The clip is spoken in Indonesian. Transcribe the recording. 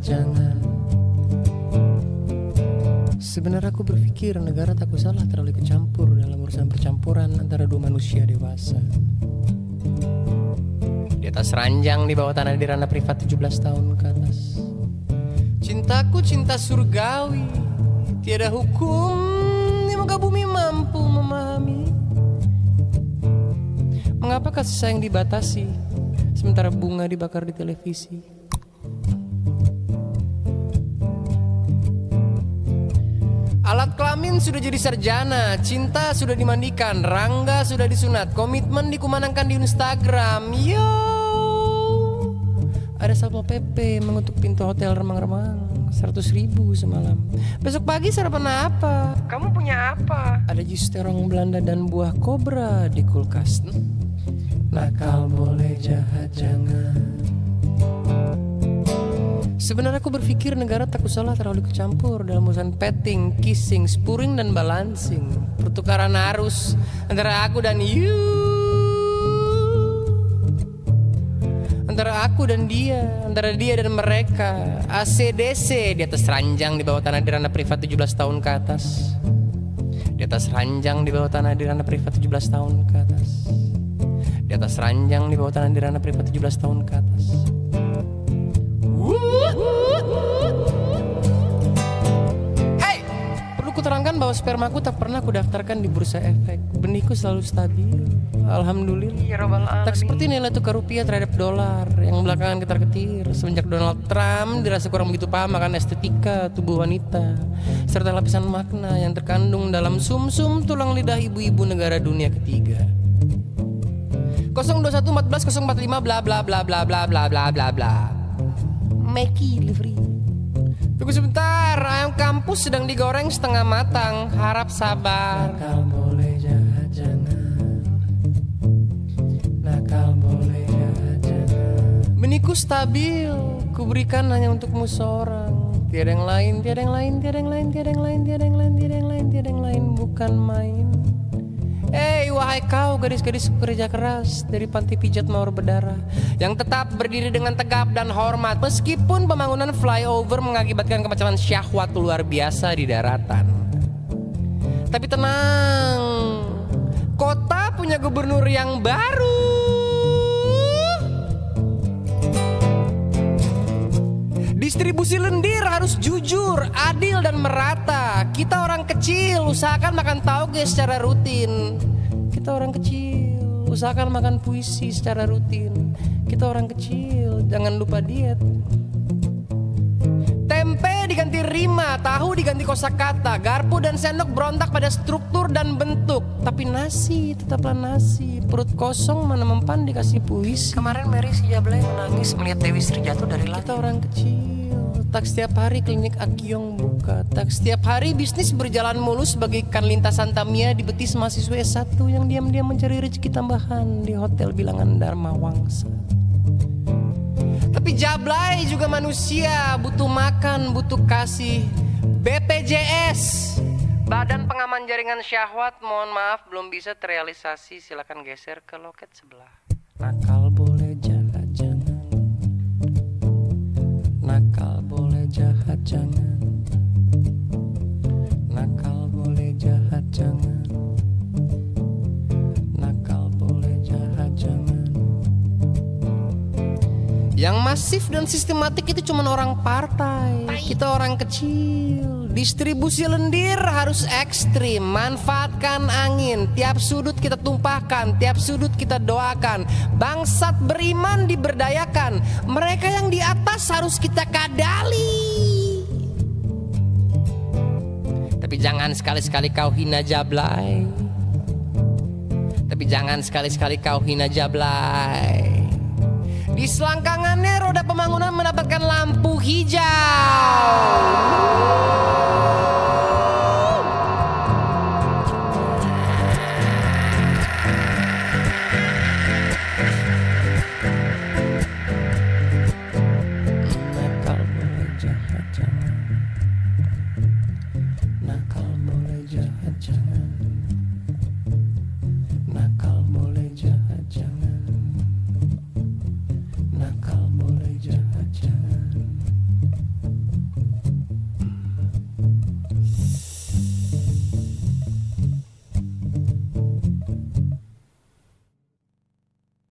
jangan Sebenarnya aku berpikir negara tak salah terlalu ikut campur dalam urusan percampuran antara dua manusia dewasa. Di atas ranjang di bawah tanah di ranah privat 17 tahun ke atas. Cintaku cinta surgawi, tiada hukum di muka bumi mampu memahami. Mengapa kasih sayang dibatasi, sementara bunga dibakar di televisi? Kelamin sudah jadi sarjana, cinta sudah dimandikan, rangga sudah disunat, komitmen dikumanangkan di Instagram. Yo, ada satpol pp mengutuk pintu hotel remang-remang, seratus ribu semalam. Besok pagi sarapan apa? Kamu punya apa? Ada jus terong Belanda dan buah kobra di kulkas. Nakal boleh jahat jangan. Sebenarnya aku berpikir negara tak usahlah terlalu kecampur dalam urusan petting, kissing, spuring dan balancing. Pertukaran arus antara aku dan you. Antara aku dan dia, antara dia dan mereka. ACDC di atas ranjang di bawah tanah di ranah privat 17 tahun ke atas. Di atas ranjang di bawah tanah di ranah privat 17 tahun ke atas. Di atas ranjang di bawah tanah di ranah privat 17 tahun ke atas. Kuterangkan bahwa spermaku tak pernah kudaftarkan di bursa efek. Benihku selalu stabil. Alhamdulillah. Tak seperti nilai tukar rupiah terhadap dolar yang belakangan ketar-ketir semenjak Donald Trump dirasa kurang begitu paham akan estetika tubuh wanita serta lapisan makna yang terkandung dalam sumsum -sum tulang lidah ibu-ibu negara dunia ketiga. 021 14 045 bla bla bla bla bla bla bla bla bla. Mackie Livery. Tunggu sebentar, ayam kampus sedang digoreng setengah matang. Harap sabar. Nakal boleh jahat jangan. Nakal boleh jahat jangan. Beniku stabil, kuberikan hanya untukmu seorang. Tiada yang lain, tiada yang lain, tiada yang lain, tiada yang lain, tiada yang lain, tiada yang lain, tiada yang lain, bukan main. Hei wahai kau gadis-gadis pekerja keras dari panti pijat mawar berdarah Yang tetap berdiri dengan tegap dan hormat Meskipun pembangunan flyover mengakibatkan kemacetan syahwat luar biasa di daratan. Tapi tenang Kota punya gubernur yang baru Distribusi lendir harus jujur, adil dan merata. Kita orang kecil usahakan makan tauge secara rutin. Kita orang kecil usahakan makan puisi secara rutin. Kita orang kecil jangan lupa diet. Diganti rima, tahu diganti kosakata, garpu dan sendok berontak pada struktur dan bentuk. Tapi nasi tetaplah nasi, perut kosong mana mempan dikasih puisi. Kemarin Mary si Jablay menangis melihat Dewi Sri jatuh dari langit. Kita orang kecil, tak setiap hari klinik Akiong buka, tak setiap hari bisnis berjalan mulus bagaikan lintasan Tamia di betis mahasiswa S1 yang diam-diam mencari rezeki tambahan di hotel bilangan Dharma Wangsa. Tapi Jablay juga manusia, butuh makan, butuh kasih. BPJS, Badan Pengaman Jaringan Syahwat, mohon maaf belum bisa terrealisasi. Silakan geser ke loket sebelah. Nakal boleh jahat jangan. Nakal boleh jahat jangan. Yang masif dan sistematik itu cuma orang partai. Kita orang kecil. Distribusi lendir harus ekstrim. Manfaatkan angin. Tiap sudut kita tumpahkan. Tiap sudut kita doakan. Bangsat beriman diberdayakan. Mereka yang di atas harus kita kadali. Tapi jangan sekali-sekali kau hina Jablay. Tapi jangan sekali-sekali kau hina Jablay. Di selangkangannya roda pembangunan mendapatkan lampu hijau.